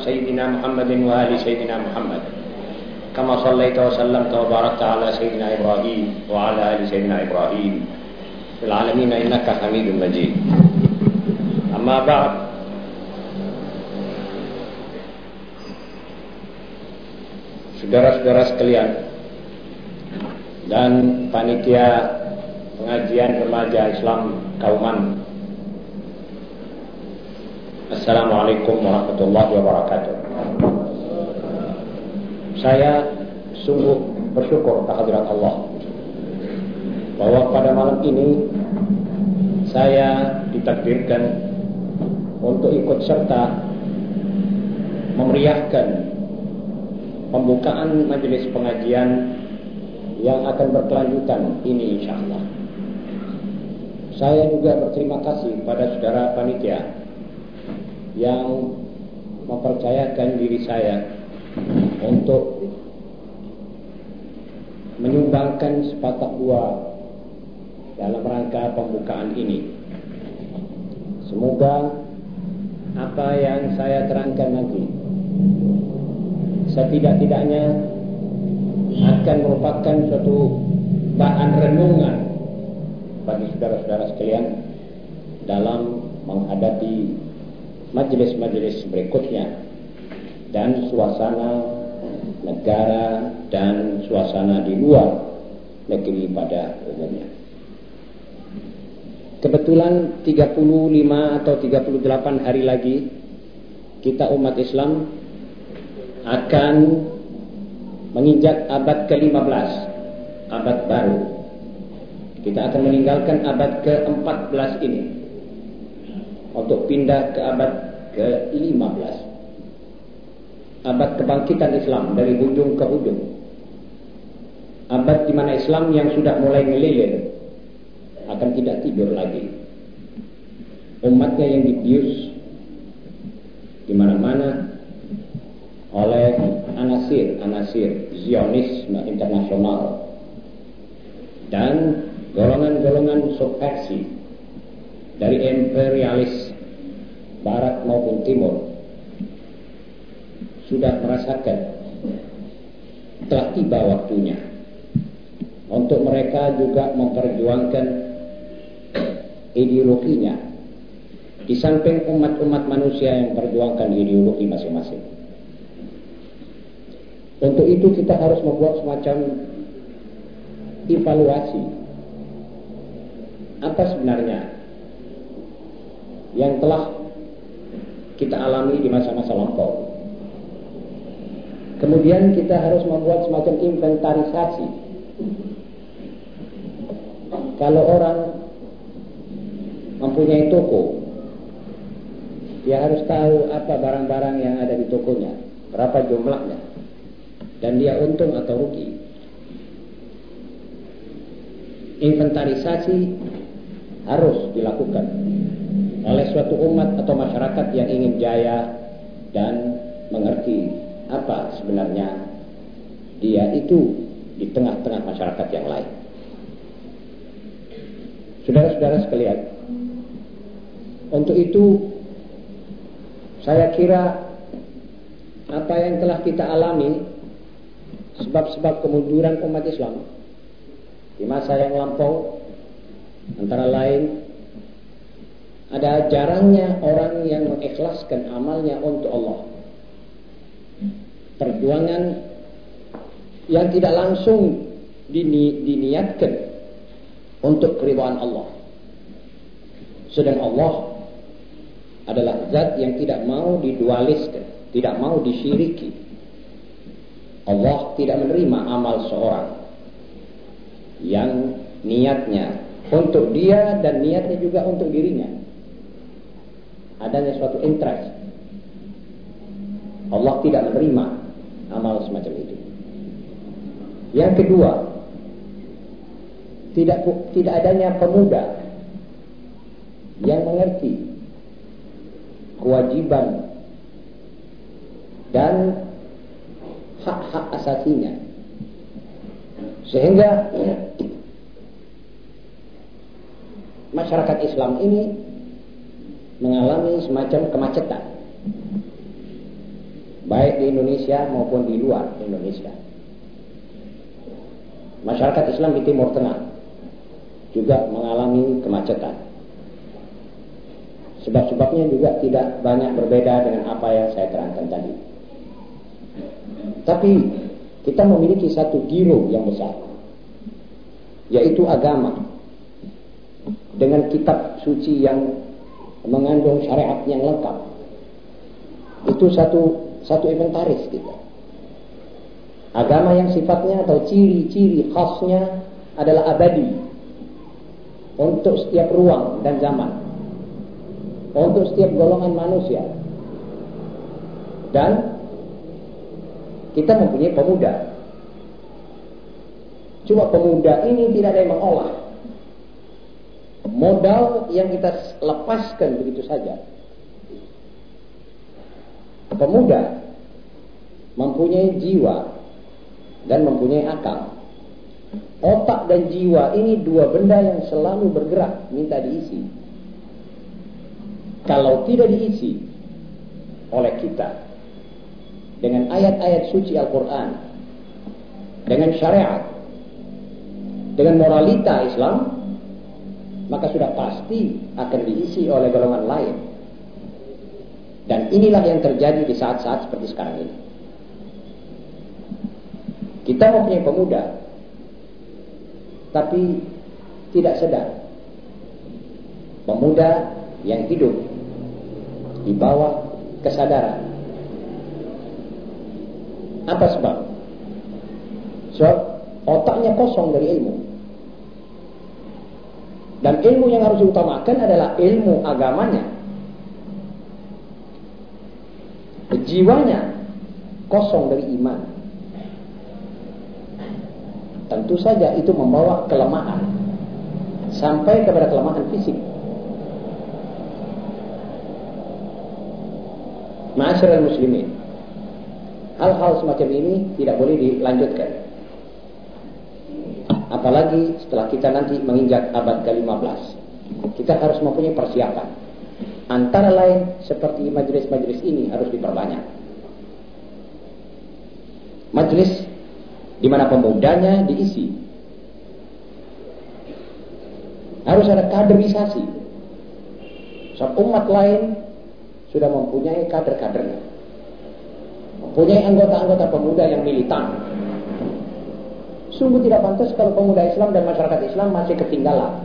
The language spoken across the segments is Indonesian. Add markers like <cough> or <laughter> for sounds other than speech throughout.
سيدنا محمد وآل سيدنا محمد كما صليت وسلمت وباركت على سيدنا إبراهيم وعلى آل سيدنا إبراهيم في العالمين إنك حميد مجيد أما بعد Saudara-saudara sekalian dan panitia pengajian remaja Islam Kauman Assalamualaikum warahmatullahi wabarakatuh. Saya sungguh bersyukur kehadirat Allah bahwa pada malam ini saya ditakdirkan untuk ikut serta memeriahkan pembukaan majelis pengajian yang akan berkelanjutan ini insya Allah. Saya juga berterima kasih pada saudara panitia yang mempercayakan diri saya untuk menyumbangkan sepatah dua dalam rangka pembukaan ini. Semoga apa yang saya terangkan nanti setidak-tidaknya akan merupakan suatu bahan renungan bagi saudara-saudara sekalian dalam menghadapi majelis-majelis berikutnya dan suasana negara dan suasana di luar negeri pada umumnya. Kebetulan 35 atau 38 hari lagi kita umat Islam akan menginjak abad ke-15, abad baru. Kita akan meninggalkan abad ke-14 ini untuk pindah ke abad ke-15. Abad kebangkitan Islam dari ujung ke ujung. Abad di mana Islam yang sudah mulai ngelilir akan tidak tidur lagi. Umatnya yang dibius di mana-mana oleh anasir-anasir Zionisme internasional dan golongan-golongan subversi dari imperialis barat maupun timur sudah merasakan telah tiba waktunya untuk mereka juga memperjuangkan ideologinya di samping umat-umat manusia yang memperjuangkan ideologi masing-masing. Untuk itu kita harus membuat semacam evaluasi apa sebenarnya yang telah kita alami di masa-masa lampau. Kemudian kita harus membuat semacam inventarisasi. Kalau orang mempunyai toko, dia harus tahu apa barang-barang yang ada di tokonya, berapa jumlahnya, dan dia untung atau rugi. Inventarisasi harus dilakukan suatu umat atau masyarakat yang ingin jaya dan mengerti apa sebenarnya dia itu di tengah-tengah masyarakat yang lain. Saudara-saudara sekalian, untuk itu saya kira apa yang telah kita alami sebab-sebab kemunduran umat Islam di masa yang lampau antara lain ada jarangnya orang yang mengikhlaskan amalnya untuk Allah. Perjuangan yang tidak langsung dini, diniatkan untuk keridhaan Allah. Sedang Allah adalah zat yang tidak mau didualiskan, tidak mau disyiriki. Allah tidak menerima amal seorang yang niatnya untuk dia dan niatnya juga untuk dirinya adanya suatu interest. Allah tidak menerima amal semacam itu. Yang kedua, tidak tidak adanya pemuda yang mengerti kewajiban dan hak-hak asasinya. Sehingga masyarakat Islam ini mengalami semacam kemacetan. baik di Indonesia maupun di luar Indonesia. Masyarakat Islam di Timur Tengah juga mengalami kemacetan. Sebab-sebabnya juga tidak banyak berbeda dengan apa yang saya terangkan tadi. Tapi kita memiliki satu giro yang besar, yaitu agama. Dengan kitab suci yang mengandung syariat yang lengkap. Itu satu satu inventaris kita. Agama yang sifatnya atau ciri-ciri khasnya adalah abadi untuk setiap ruang dan zaman. Untuk setiap golongan manusia. Dan kita mempunyai pemuda. Cuma pemuda ini tidak ada yang mengolah. Modal yang kita lepaskan begitu saja. Pemuda mempunyai jiwa dan mempunyai akal. Otak dan jiwa ini dua benda yang selalu bergerak, minta diisi. Kalau tidak diisi oleh kita, dengan ayat-ayat suci Al-Quran, dengan syariat, dengan moralita Islam, maka sudah pasti akan diisi oleh golongan lain. Dan inilah yang terjadi di saat-saat seperti sekarang ini. Kita mempunyai pemuda, tapi tidak sedar. Pemuda yang hidup di bawah kesadaran apa sebab? Sebab otaknya kosong dari ilmu. Dan ilmu yang harus diutamakan adalah ilmu agamanya. Jiwanya kosong dari iman. Tentu saja itu membawa kelemahan. Sampai kepada kelemahan fisik. Masyarakat muslimin hal-hal semacam ini tidak boleh dilanjutkan. Apalagi setelah kita nanti menginjak abad ke-15. Kita harus mempunyai persiapan. Antara lain seperti majelis-majelis ini harus diperbanyak. Majelis di mana pemudanya diisi. Harus ada kaderisasi. Sebab umat lain sudah mempunyai kader-kadernya mempunyai anggota-anggota pemuda yang militan. Sungguh tidak pantas kalau pemuda Islam dan masyarakat Islam masih ketinggalan.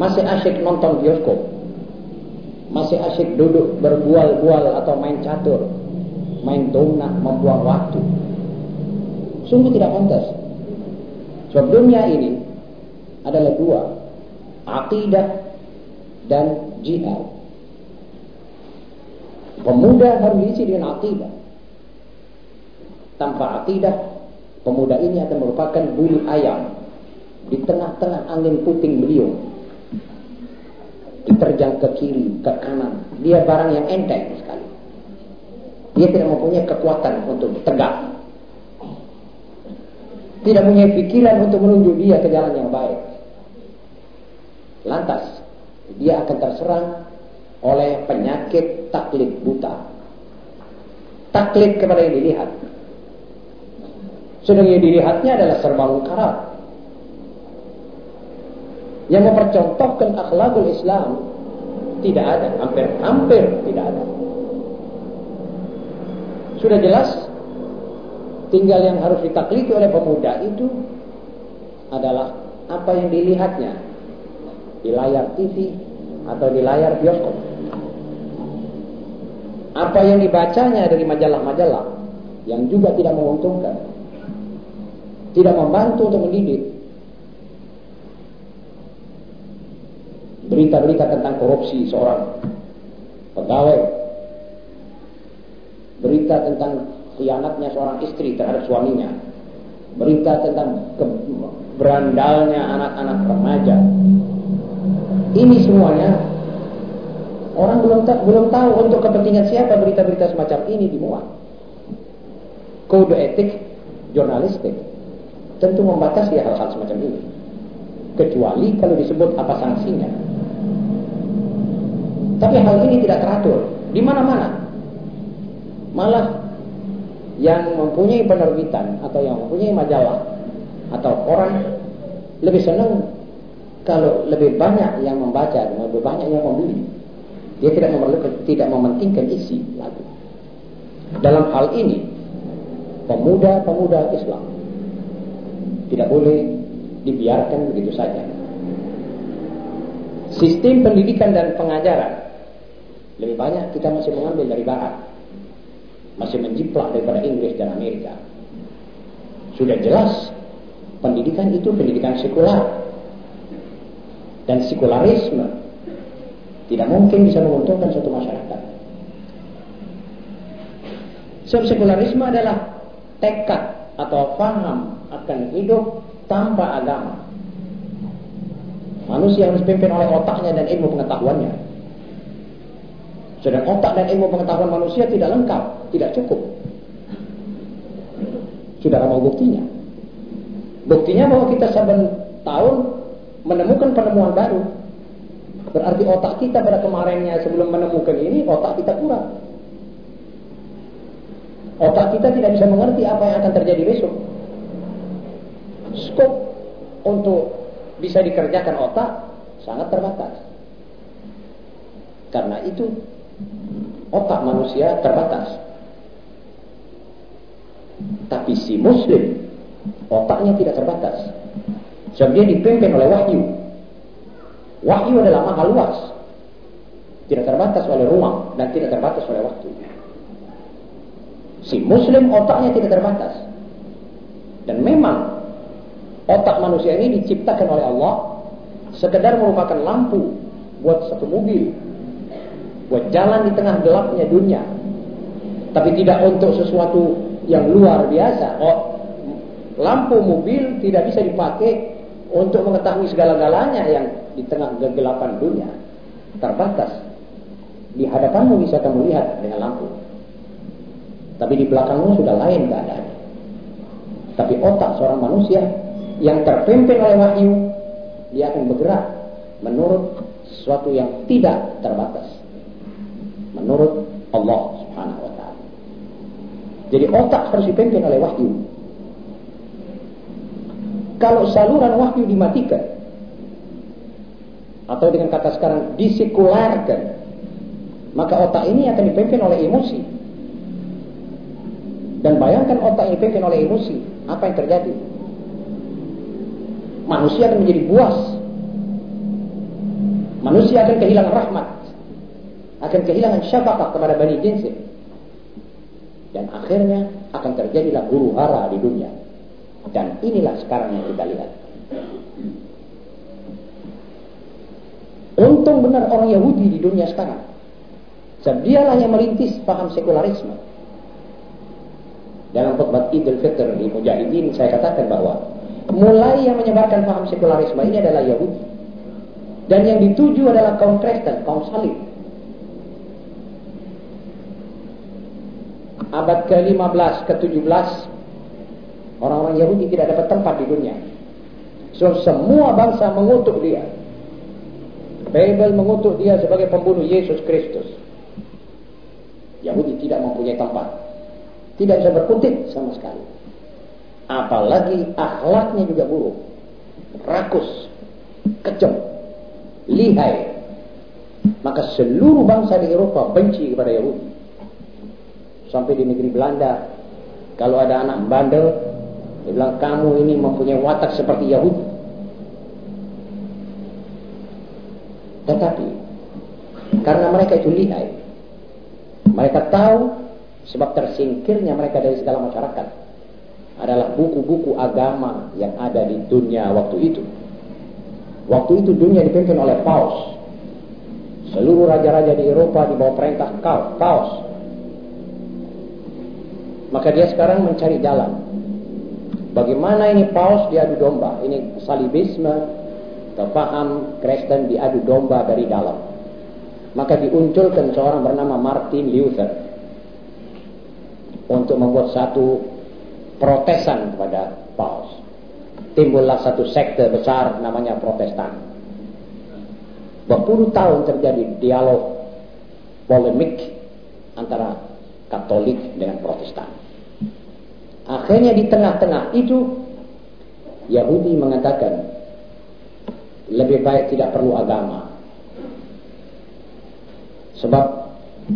Masih asyik nonton bioskop. Masih asyik duduk berbual-bual atau main catur. Main dona membuang waktu. Sungguh tidak pantas. Sebab dunia ini adalah dua. Aqidah dan jihad. Pemuda harus diisi dengan akidah. Tanpa akidah, pemuda ini akan merupakan bulu ayam di tengah-tengah angin puting beliung. Diterjang ke kiri, ke kanan. Dia barang yang enteng sekali. Dia tidak mempunyai kekuatan untuk tegak. Tidak punya pikiran untuk menuju dia ke jalan yang baik. Lantas, dia akan terserang oleh penyakit taklid buta. Taklid kepada yang dilihat. Sedang yang dilihatnya adalah serba karat. Yang mempercontohkan akhlakul Islam tidak ada, hampir-hampir tidak ada. Sudah jelas, tinggal yang harus ditakliti oleh pemuda itu adalah apa yang dilihatnya di layar TV atau di layar bioskop apa yang dibacanya dari majalah-majalah yang juga tidak menguntungkan, tidak membantu untuk mendidik. Berita-berita tentang korupsi seorang pegawai, berita tentang khianatnya seorang istri terhadap suaminya, berita tentang berandalnya anak-anak remaja. Ini semuanya Orang belum belum tahu untuk kepentingan siapa berita-berita semacam ini dimuat. Kode etik jurnalistik tentu membatasi hal-hal semacam ini. Kecuali kalau disebut apa sanksinya. Tapi hal ini tidak teratur di mana-mana. Malah yang mempunyai penerbitan atau yang mempunyai majalah atau orang lebih senang kalau lebih banyak yang membaca lebih banyak yang membeli. Dia tidak memerlukan, tidak mementingkan isi lagu. Dalam hal ini, pemuda-pemuda Islam tidak boleh dibiarkan begitu saja. Sistem pendidikan dan pengajaran lebih banyak kita masih mengambil dari Barat, masih menjiplak daripada Inggris dan Amerika. Sudah jelas pendidikan itu pendidikan sekular dan sekularisme tidak mungkin bisa menguntungkan suatu masyarakat. Sebab sekularisme adalah tekad atau faham akan hidup tanpa agama. Manusia harus dipimpin oleh otaknya dan ilmu pengetahuannya. Sedang otak dan ilmu pengetahuan manusia tidak lengkap, tidak cukup. Sudah apa buktinya? Buktinya bahwa kita saban tahun menemukan penemuan baru. Berarti otak kita pada kemarinnya sebelum menemukan ini, otak kita kurang. Otak kita tidak bisa mengerti apa yang akan terjadi besok. Skop untuk bisa dikerjakan otak sangat terbatas. Karena itu otak manusia terbatas. Tapi si muslim otaknya tidak terbatas. Sebab dia dipimpin oleh wahyu. Wahyu adalah mahal luas. Tidak terbatas oleh ruang dan tidak terbatas oleh waktu. Si muslim otaknya tidak terbatas. Dan memang Otak manusia ini diciptakan oleh Allah sekedar merupakan lampu buat satu mobil, buat jalan di tengah gelapnya dunia. Tapi tidak untuk sesuatu yang luar biasa. Oh, lampu mobil tidak bisa dipakai untuk mengetahui segala-galanya yang di tengah kegelapan dunia. Terbatas. Di hadapanmu bisa kamu lihat dengan lampu. Tapi di belakangmu sudah lain keadaan. Tapi otak seorang manusia yang terpimpin oleh wahyu, dia akan bergerak menurut sesuatu yang tidak terbatas. Menurut Allah Subhanahu wa taala. Jadi otak harus dipimpin oleh wahyu. Kalau saluran wahyu dimatikan atau dengan kata sekarang disekularkan, maka otak ini akan dipimpin oleh emosi. Dan bayangkan otak yang dipimpin oleh emosi, apa yang terjadi? Manusia akan menjadi buas. Manusia akan kehilangan rahmat. Akan kehilangan syafaqah kepada Bani Jinsir. Dan akhirnya akan terjadilah guru hara di dunia. Dan inilah sekarang yang kita lihat. Untung benar orang Yahudi di dunia sekarang. Sebab yang merintis paham sekularisme. Dalam khutbah Idul Fitr di Mujahidin saya katakan bahwa mulai yang menyebarkan paham sekularisme ini adalah Yahudi. Dan yang dituju adalah kaum Kristen, kaum salib. Abad ke-15, ke-17, orang-orang Yahudi tidak dapat tempat di dunia. So, semua bangsa mengutuk dia. Bible mengutuk dia sebagai pembunuh Yesus Kristus. Yahudi tidak mempunyai tempat. Tidak bisa berkutik sama sekali. Apalagi akhlaknya juga buruk. Rakus, kejam, lihai. Maka seluruh bangsa di Eropa benci kepada Yahudi. Sampai di negeri Belanda, kalau ada anak bandel, dia bilang kamu ini mempunyai watak seperti Yahudi. Tetapi karena mereka itu lihai, mereka tahu sebab tersingkirnya mereka dari segala masyarakat adalah buku-buku agama yang ada di dunia waktu itu. Waktu itu dunia dipimpin oleh Paus. Seluruh raja-raja di Eropa di bawah perintah Paus. Maka dia sekarang mencari jalan. Bagaimana ini Paus diadu domba? Ini salibisme paham Kristen diadu domba dari dalam. Maka diunculkan seorang bernama Martin Luther untuk membuat satu protesan kepada Paus. Timbullah satu sekte besar namanya Protestan. Berpuluh tahun terjadi dialog polemik antara Katolik dengan Protestan. Akhirnya di tengah-tengah itu Yahudi mengatakan lebih baik tidak perlu agama. Sebab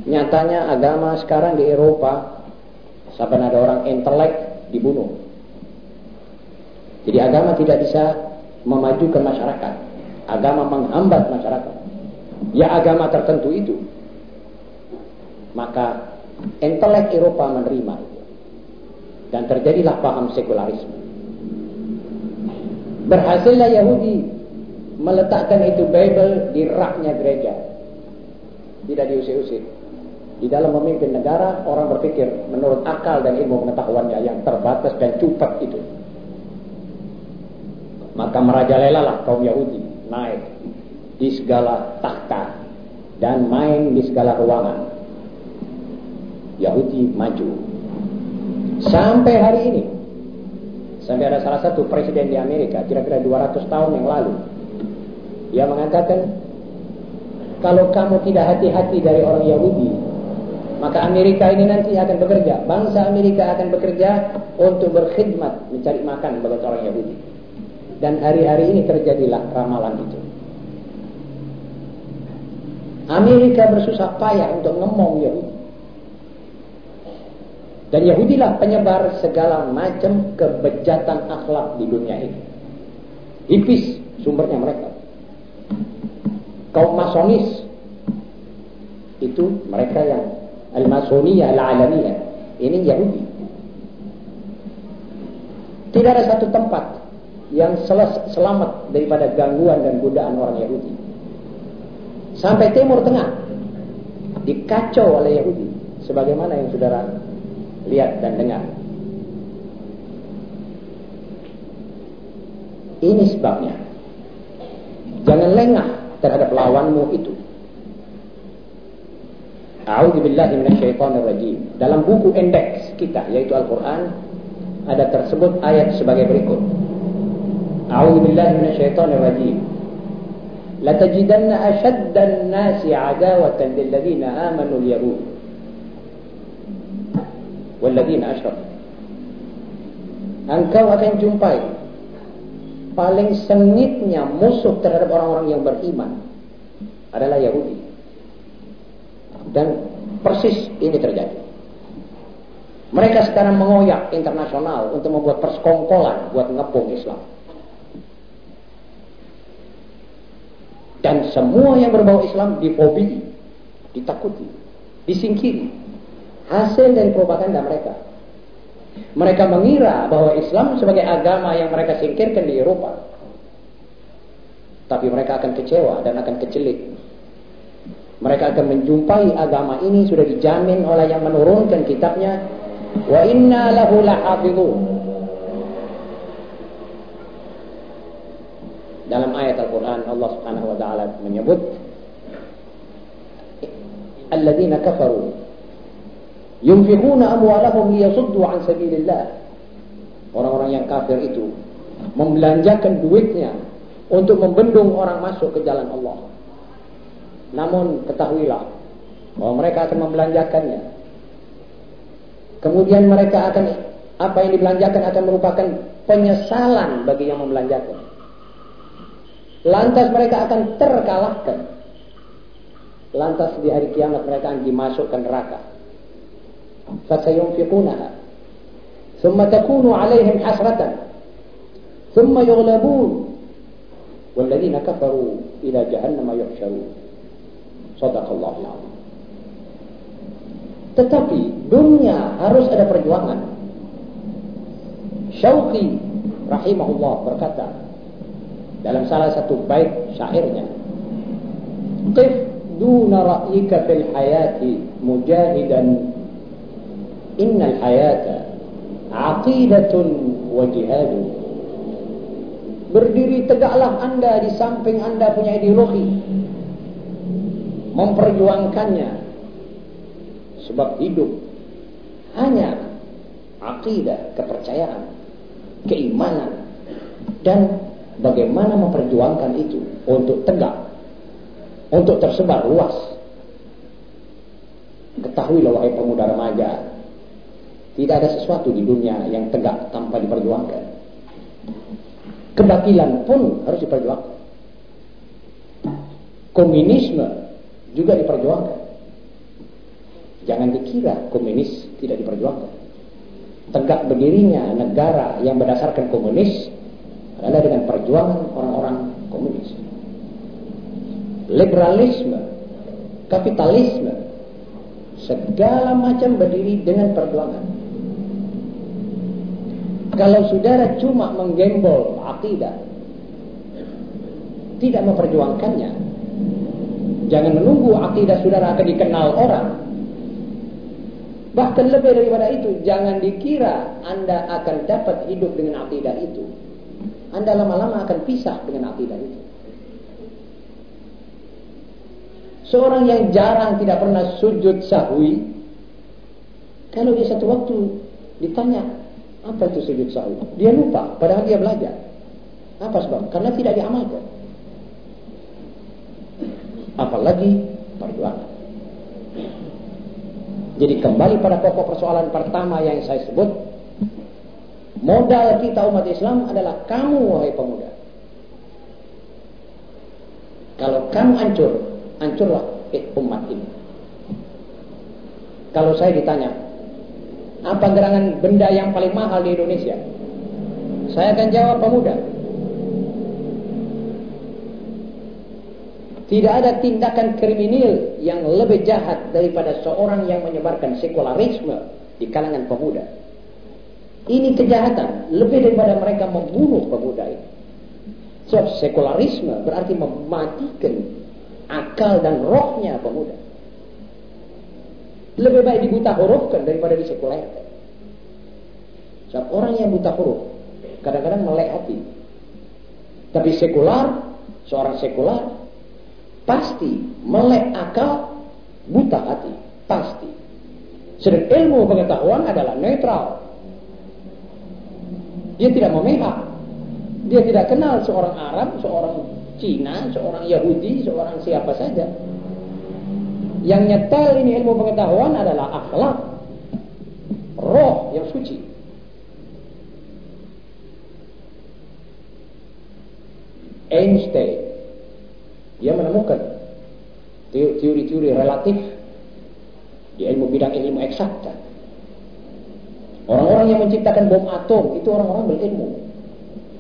nyatanya agama sekarang di Eropa sampai ada orang intelek dibunuh. Jadi agama tidak bisa memajukan masyarakat. Agama menghambat masyarakat. Ya agama tertentu itu. Maka intelek Eropa menerima Dan terjadilah paham sekularisme. Berhasilnya Yahudi meletakkan itu Bible di raknya gereja. Tidak diusir-usir. Di dalam memimpin negara, orang berpikir menurut akal dan ilmu pengetahuannya yang terbatas dan cepat itu. Maka merajalelalah kaum Yahudi naik di segala takhta dan main di segala ruangan. Yahudi maju. Sampai hari ini. Sampai ada salah satu presiden di Amerika, kira-kira 200 tahun yang lalu. Dia mengatakan, kalau kamu tidak hati-hati dari orang Yahudi, maka Amerika ini nanti akan bekerja. Bangsa Amerika akan bekerja untuk berkhidmat, mencari makan bagi orang Yahudi. Dan hari-hari ini terjadilah ramalan itu. Amerika bersusah payah untuk ngomong Yahudi. Dan Yahudilah penyebar segala macam kebejatan akhlak di dunia ini. Hipis sumbernya mereka. Kaum masonis itu mereka yang al-masoniyah al-alamiyah. Ini Yahudi. Tidak ada satu tempat yang selamat daripada gangguan dan godaan orang Yahudi. Sampai Timur Tengah dikacau oleh Yahudi sebagaimana yang saudara lihat dan dengar. Ini sebabnya. Jangan lengah terhadap lawanmu itu. A'udzubillahi minasyaitonirrajim. Dalam buku indeks kita yaitu Al-Qur'an ada tersebut ayat sebagai berikut. A'udzubillahi minasyaitonirrajim. Latajidanna ashaddan nasi 'adawatan lilladzina amanu al-yahud walladzina asyraku. Engkau akan jumpai paling sengitnya musuh terhadap orang-orang yang beriman adalah Yahudi dan persis ini terjadi. Mereka sekarang mengoyak internasional untuk membuat persekongkolan buat ngepung Islam. Dan semua yang berbau Islam difobi, ditakuti, disingkiri hasil dari propaganda mereka. Mereka mengira bahwa Islam sebagai agama yang mereka singkirkan di Eropa. Tapi mereka akan kecewa dan akan kecelik. Mereka akan menjumpai agama ini sudah dijamin oleh yang menurunkan kitabnya. Wa inna lahu lahafidhun. Dalam ayat Al-Quran Allah subhanahu wa ta'ala menyebut Alladzina kafaru Yunfiquna amwalahum liyasuddu an sabilillah. Orang-orang yang kafir itu membelanjakan duitnya untuk membendung orang masuk ke jalan Allah. Namun ketahuilah bahwa mereka akan membelanjakannya. Kemudian mereka akan apa yang dibelanjakan akan merupakan penyesalan bagi yang membelanjakan. Lantas mereka akan terkalahkan. Lantas di hari kiamat mereka akan dimasukkan neraka. Fasayunfiqunaha. Thumma takunu alaihim hasratan. Thumma yughlabun. Walladzina kafaru ila jahannama yuhsyarun. Sadaqallahul Azim. Tetapi dunia harus ada perjuangan. Syauqi rahimahullah berkata dalam salah satu bait syairnya, "Qif duna ra'ika fil hayati mujahidan innal hayata aqidatun wa jihadun." Berdiri tegaklah Anda di samping Anda punya ideologi, Memperjuangkannya. Sebab hidup hanya akidah, kepercayaan, keimanan. Dan bagaimana memperjuangkan itu untuk tegak. Untuk tersebar luas. Ketahuilah wahai pemuda remaja, tidak ada sesuatu di dunia yang tegak tanpa diperjuangkan. Kebakilan pun harus diperjuangkan. Komunisme juga diperjuangkan. Jangan dikira komunis tidak diperjuangkan. Tegak berdirinya negara yang berdasarkan komunis adalah dengan perjuangan orang-orang komunis. Liberalisme, kapitalisme, segala macam berdiri dengan perjuangan. Kalau saudara cuma menggembol akidah, tidak memperjuangkannya, jangan menunggu akidah saudara akan dikenal orang. Bahkan lebih daripada itu, jangan dikira Anda akan dapat hidup dengan akidah itu. Anda lama-lama akan pisah dengan akidah itu. Seorang yang jarang tidak pernah sujud sahwi, kalau dia satu waktu ditanya, apa itu sujud sahwi? Dia lupa, padahal dia belajar. Apa sebab? Karena tidak diamalkan. Apalagi perjuangan. Jadi kembali pada pokok persoalan pertama yang saya sebut, modal kita umat Islam adalah kamu wahai pemuda. Kalau kamu hancur, hancurlah umat ini. Kalau saya ditanya, apa gerangan benda yang paling mahal di Indonesia? Saya akan jawab pemuda. Tidak ada tindakan kriminal yang lebih jahat daripada seorang yang menyebarkan sekularisme di kalangan pemuda. Ini kejahatan lebih daripada mereka membunuh pemuda ini. Sebab sekularisme berarti mematikan akal dan rohnya pemuda. Lebih baik dibuta hurufkan daripada disekulerkan. Sebab orang yang buta huruf kadang-kadang melek hati. Tapi sekular, seorang sekular pasti melek akal, buta hati, pasti. Sedang ilmu pengetahuan adalah netral. Dia tidak memihak. Dia tidak kenal seorang Arab, seorang Cina, seorang Yahudi, seorang siapa saja. Yang nyetel ini ilmu pengetahuan adalah akhlak. Roh yang suci. Einstein dia menemukan teori-teori relatif di ilmu bidang ilmu eksakta. Orang-orang yang menciptakan bom atom itu orang-orang berilmu.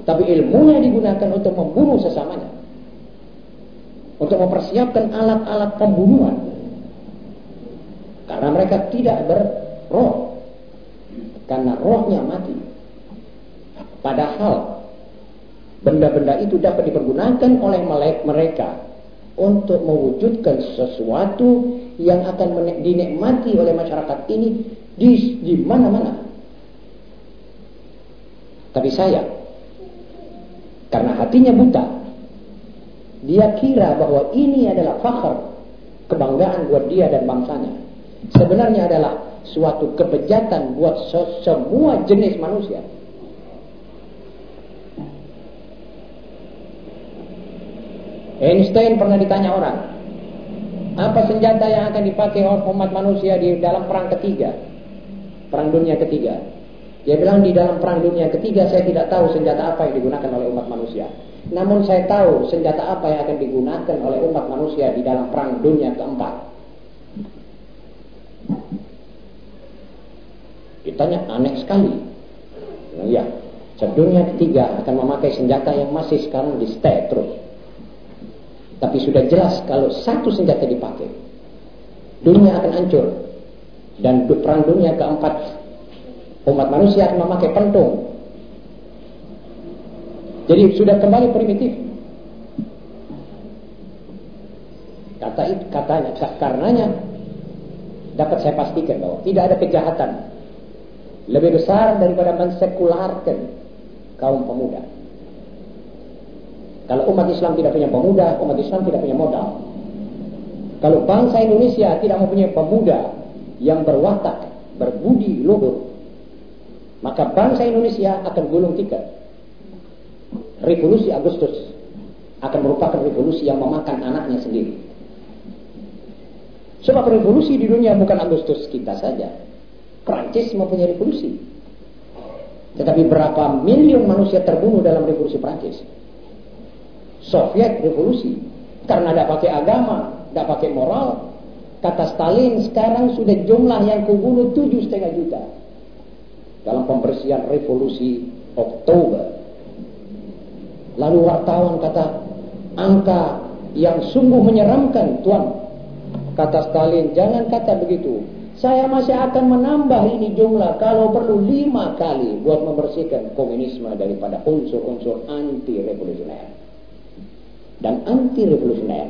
Tapi ilmunya digunakan untuk membunuh sesamanya untuk mempersiapkan alat-alat pembunuhan. Karena mereka tidak berroh. Karena rohnya mati. Padahal benda-benda itu dapat dipergunakan oleh mereka untuk mewujudkan sesuatu yang akan dinikmati oleh masyarakat ini di, di mana-mana. Tapi saya, karena hatinya buta, dia kira bahwa ini adalah fakhr, kebanggaan buat dia dan bangsanya. Sebenarnya adalah suatu kebejatan buat semua jenis manusia. Einstein pernah ditanya orang, apa senjata yang akan dipakai oleh umat manusia di dalam perang ketiga? Perang dunia ketiga. Dia bilang di dalam perang dunia ketiga saya tidak tahu senjata apa yang digunakan oleh umat manusia. Namun saya tahu senjata apa yang akan digunakan oleh umat manusia di dalam perang dunia keempat. Ditanya aneh sekali. Nah, ya, sedunia ketiga akan memakai senjata yang masih sekarang di stay terus. Tapi sudah jelas kalau satu senjata dipakai, dunia akan hancur. Dan perang dunia keempat, umat manusia akan memakai pentung jadi sudah kembali primitif. Kata itu katanya karenanya dapat saya pastikan bahwa tidak ada kejahatan lebih besar daripada mensekularkan kaum pemuda. Kalau umat Islam tidak punya pemuda, umat Islam tidak punya modal. Kalau bangsa Indonesia tidak mempunyai pemuda yang berwatak, berbudi luhur, maka bangsa Indonesia akan gulung tikar revolusi Agustus akan merupakan revolusi yang memakan anaknya sendiri. Sebab revolusi di dunia bukan Agustus kita saja. Prancis mempunyai revolusi. Tetapi berapa miliun manusia terbunuh dalam revolusi Prancis? Soviet revolusi. Karena tidak pakai agama, tidak pakai moral. Kata Stalin, sekarang sudah jumlah yang kubunuh tujuh setengah juta. Dalam pembersihan revolusi Oktober. Lalu wartawan kata, angka yang sungguh menyeramkan, Tuan. Kata Stalin, jangan kata begitu. Saya masih akan menambah ini jumlah kalau perlu lima kali buat membersihkan komunisme daripada unsur-unsur anti-revolusioner. Dan anti-revolusioner,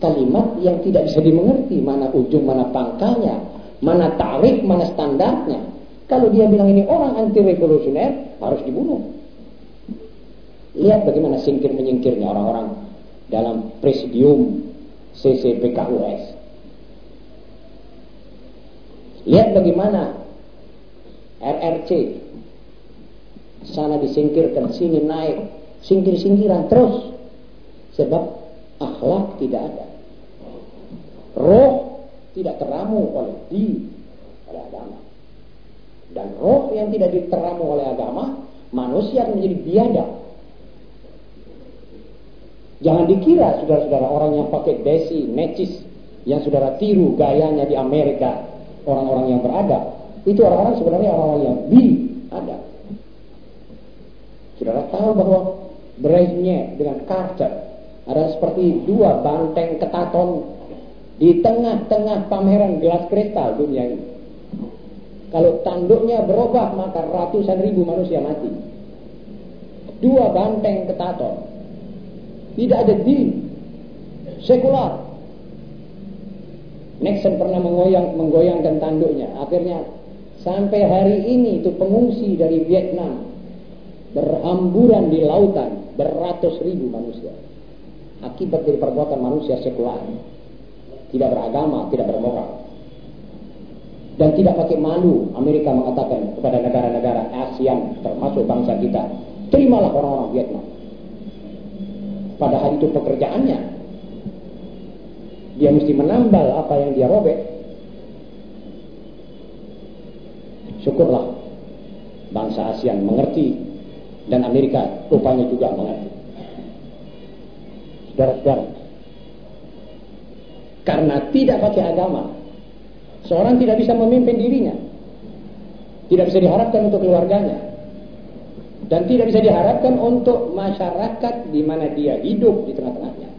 kalimat yang tidak bisa dimengerti mana ujung, mana pangkalnya, mana tarif, mana standarnya. Kalau dia bilang ini orang anti-revolusioner, harus dibunuh. Lihat bagaimana singkir menyingkirnya orang-orang dalam presidium CCPKUS. Lihat bagaimana RRC sana disingkirkan, sini naik, singkir-singkiran terus. Sebab akhlak tidak ada. Roh tidak teramu oleh di oleh agama. Dan roh yang tidak diteramu oleh agama, manusia menjadi biadab. Jangan dikira saudara-saudara orang yang pakai desi, necis, yang saudara tiru gayanya di Amerika, orang-orang yang beradab. Itu orang-orang sebenarnya orang-orang yang bi ada. Saudara tahu bahwa Brezhnev dengan Carter ada seperti dua banteng ketaton di tengah-tengah pameran gelas kristal dunia ini. Kalau tanduknya berubah maka ratusan ribu manusia mati. Dua banteng ketaton. Tidak ada di sekular Nixon pernah menggoyang, menggoyangkan tanduknya. Akhirnya sampai hari ini itu pengungsi dari Vietnam berhamburan di lautan beratus ribu manusia. Akibat dari perbuatan manusia sekular. Tidak beragama, tidak bermoral. Dan tidak pakai malu Amerika mengatakan kepada negara-negara ASEAN termasuk bangsa kita. Terimalah orang-orang Vietnam. Padahal itu pekerjaannya dia mesti menambal apa yang dia robek. Syukurlah bangsa ASEAN mengerti dan Amerika rupanya juga mengerti. Saudara-saudara, karena tidak pakai agama, seorang tidak bisa memimpin dirinya. Tidak bisa diharapkan untuk keluarganya. Dan tidak bisa diharapkan untuk masyarakat di mana dia hidup di tengah-tengahnya.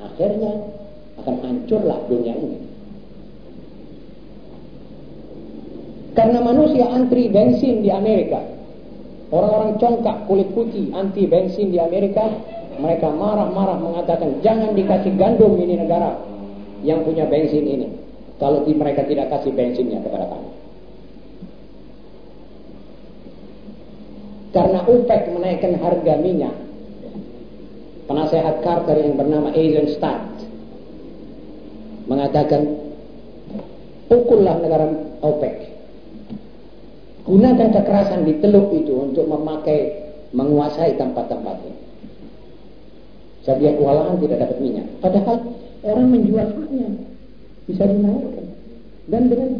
Akhirnya akan hancurlah dunia ini. Karena manusia antri bensin di Amerika. Orang-orang congkak kulit putih anti bensin di Amerika. Mereka marah-marah mengatakan jangan dikasih gandum ini negara yang punya bensin ini. Kalau mereka tidak kasih bensinnya kepada kami. Karena OPEC menaikkan harga minyak. Penasehat Carter yang bernama Eisenstadt mengatakan pukullah negara OPEC. Gunakan kekerasan di teluk itu untuk memakai menguasai tempat-tempat ini. Sebiak kewalahan tidak dapat minyak. Padahal orang menjual haknya bisa dinaikkan. Dan dengan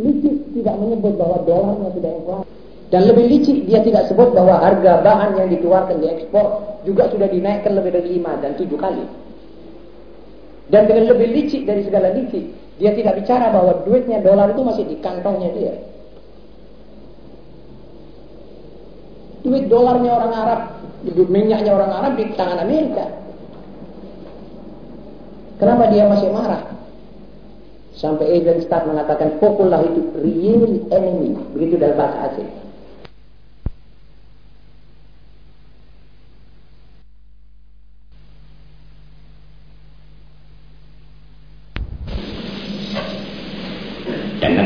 licik tidak menyebut bahwa dolarnya tidak inflasi. Dan lebih licik dia tidak sebut bahwa harga bahan yang dikeluarkan di ekspor juga sudah dinaikkan lebih dari lima dan tujuh kali. Dan dengan lebih licik dari segala licik, dia tidak bicara bahwa duitnya dolar itu masih di kantongnya dia. Duit dolarnya orang Arab, duit minyaknya orang Arab di tangan Amerika. Kenapa dia masih marah? Sampai Eisenstadt mengatakan pokullah itu real enemy. Begitu dalam bahasa asing.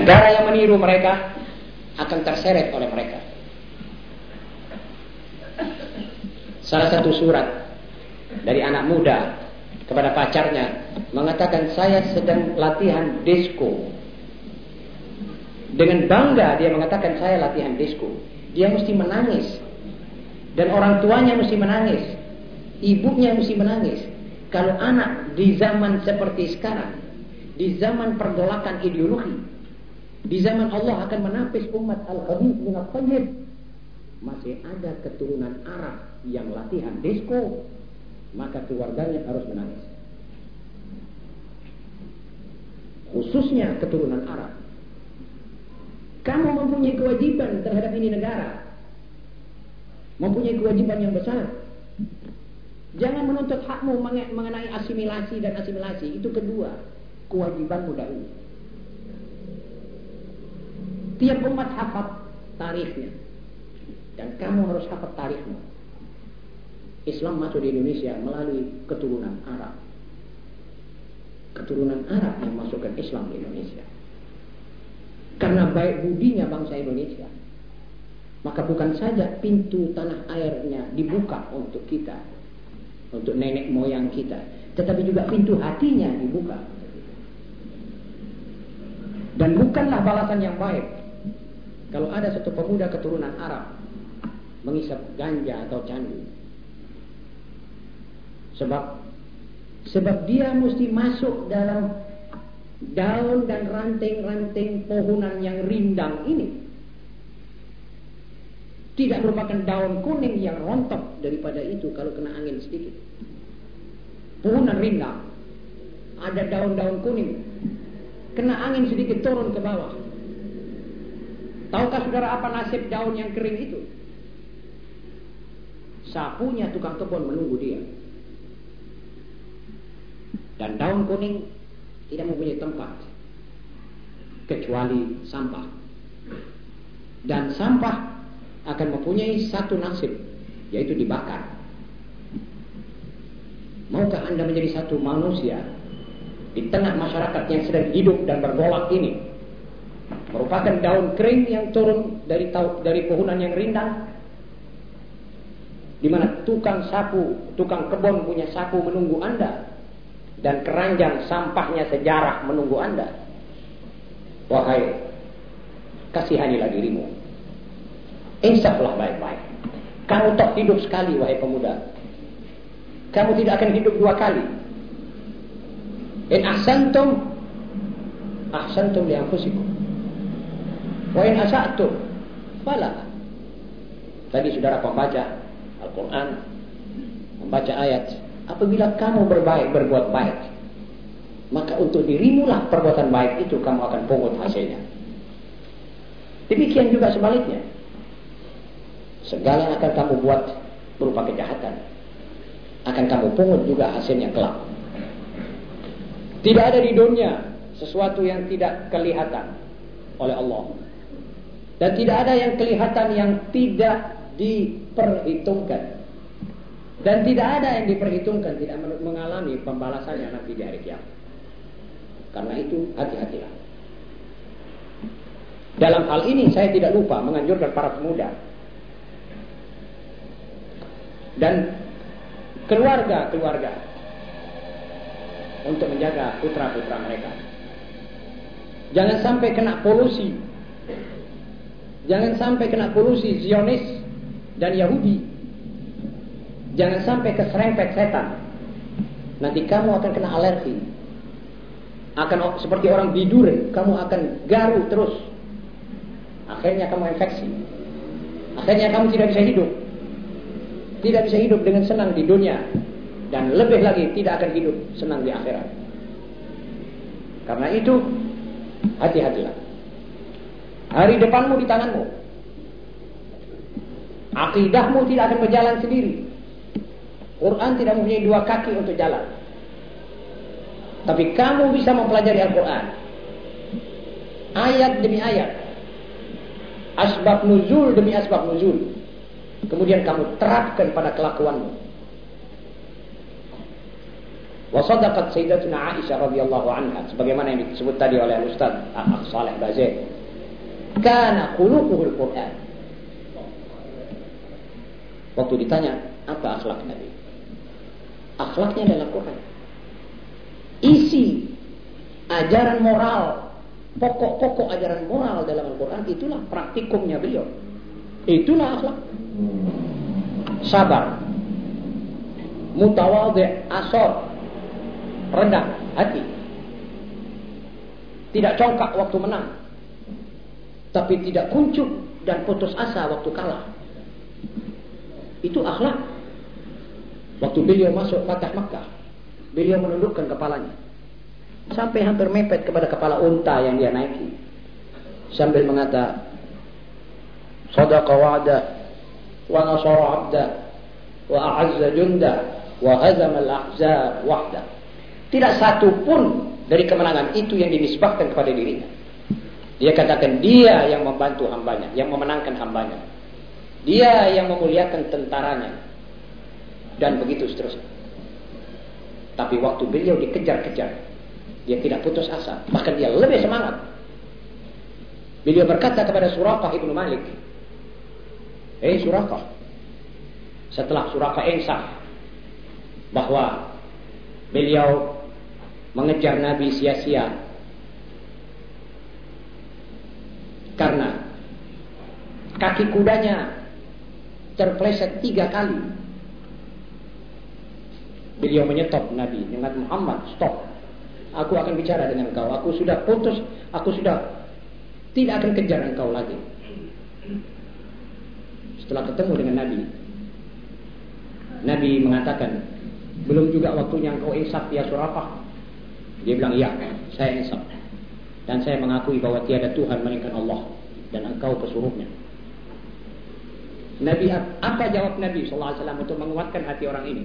negara yang meniru mereka akan terseret oleh mereka. Salah satu surat dari anak muda kepada pacarnya mengatakan saya sedang latihan disco. Dengan bangga dia mengatakan saya latihan disco. Dia mesti menangis. Dan orang tuanya mesti menangis. Ibunya mesti menangis. Kalau anak di zaman seperti sekarang di zaman pergolakan ideologi, di zaman Allah akan menapis umat al-khabith min masih ada keturunan Arab yang latihan disco, maka keluarganya harus menangis. Khususnya keturunan Arab. Kamu mempunyai kewajiban terhadap ini negara. Mempunyai kewajiban yang besar. Jangan menuntut hakmu mengenai asimilasi dan asimilasi. Itu kedua. Kewajibanmu dahulu. Tiap umat hafal tarikhnya. Dan kamu harus hafal tarikhmu. Islam masuk di Indonesia melalui keturunan Arab. Keturunan Arab yang masukkan Islam di Indonesia. Karena baik budinya bangsa Indonesia. Maka bukan saja pintu tanah airnya dibuka untuk kita. Untuk nenek moyang kita. Tetapi juga pintu hatinya dibuka. Dan bukanlah balasan yang baik. Kalau ada satu pemuda keturunan Arab. Mengisap ganja atau candu. Sebab sebab dia mesti masuk dalam daun dan ranting-ranting pohonan yang rindang ini tidak merupakan daun kuning yang rontok daripada itu kalau kena angin sedikit. Pohonan rindang. Ada daun-daun kuning. Kena angin sedikit turun ke bawah. Tahukah saudara apa nasib daun yang kering itu? Sapunya tukang kebun menunggu dia. Dan daun kuning tidak mempunyai tempat kecuali sampah. Dan sampah akan mempunyai satu nasib, yaitu dibakar. Maukah Anda menjadi satu manusia di tengah masyarakat yang sedang hidup dan bergolak ini? Merupakan daun kering yang turun dari dari pohonan yang rindang di mana tukang sapu, tukang kebun punya sapu menunggu Anda dan keranjang sampahnya sejarah menunggu Anda. Wahai, kasihanilah dirimu. Insaflah baik-baik. Kamu tak hidup sekali, wahai pemuda. Kamu tidak akan hidup dua kali. In ahsantum, ahsantum li anfusikum. Wa in asa'tum, fala. Tadi saudara pembaca Al-Quran, membaca ayat Apabila kamu berbaik, berbuat baik, maka untuk dirimu lah perbuatan baik itu kamu akan pungut hasilnya. Demikian juga sebaliknya. Segala yang akan kamu buat berupa kejahatan, akan kamu pungut juga hasilnya kelak. Tidak ada di dunia sesuatu yang tidak kelihatan oleh Allah. Dan tidak ada yang kelihatan yang tidak diperhitungkan. Dan tidak ada yang diperhitungkan, tidak mengalami pembalasannya nanti di hari kiamat. Karena itu hati-hatilah. Dalam hal ini saya tidak lupa menganjurkan para pemuda dan keluarga-keluarga untuk menjaga putra-putra mereka. Jangan sampai kena polusi. Jangan sampai kena polusi Zionis dan Yahudi Jangan sampai keserempet setan. Nanti kamu akan kena alergi. Akan seperti orang bidur, kamu akan garu terus. Akhirnya kamu infeksi. Akhirnya kamu tidak bisa hidup. Tidak bisa hidup dengan senang di dunia. Dan lebih lagi tidak akan hidup senang di akhirat. Karena itu, hati-hatilah. Hari depanmu di tanganmu. Akidahmu tidak akan berjalan sendiri. Quran tidak mempunyai dua kaki untuk jalan. Tapi kamu bisa mempelajari Al-Quran. Ayat demi ayat. Asbab nuzul demi asbab nuzul. Kemudian kamu terapkan pada kelakuanmu. Wa sadaqat Sayyidatuna Aisyah radhiyallahu anha sebagaimana yang disebut tadi oleh Ustaz Akh Saleh Bazir. Kana khuluquhul Quran. Waktu ditanya, apa akhlak Nabi? Akhlaknya adalah Quran. Isi ajaran moral, pokok-pokok ajaran moral dalam Al-Quran itulah praktikumnya beliau. Itulah akhlak. Sabar. Mutawadhi, asor. Rendah hati. tidak congkak waktu menang. Tapi tidak kuncup dan putus asa waktu kalah. Itu akhlak. Waktu beliau masuk Fatah Makkah, beliau menundukkan kepalanya. Sampai hampir mepet kepada kepala unta yang dia naiki. Sambil mengata, Sadaqa wa'da, wa nasara abda, wa a'azza junda, wa hazama al-ahzab wahda. Tidak satu pun dari kemenangan itu yang dinisbahkan kepada dirinya. Dia katakan dia yang membantu hambanya, yang memenangkan hambanya. Dia yang memuliakan tentaranya. Dan begitu seterusnya. Tapi waktu beliau dikejar-kejar, dia tidak putus asa. Bahkan dia lebih semangat. Beliau berkata kepada Surakah ibnu Malik, Hei Surakah, setelah Surakah insaf bahwa beliau mengejar Nabi sia-sia karena kaki kudanya terpleset tiga kali. Beliau menyetop Nabi dengan Muhammad, stop. Aku akan bicara dengan kau. Aku sudah putus, aku sudah tidak akan kejar engkau lagi. Setelah ketemu dengan Nabi, Nabi mengatakan, belum juga waktunya engkau insaf ya surafah. Dia bilang, iya, saya insaf. Dan saya mengakui bahwa tiada Tuhan melainkan Allah. Dan engkau pesuruhnya. Nabi apa jawab Nabi SAW untuk menguatkan hati orang ini?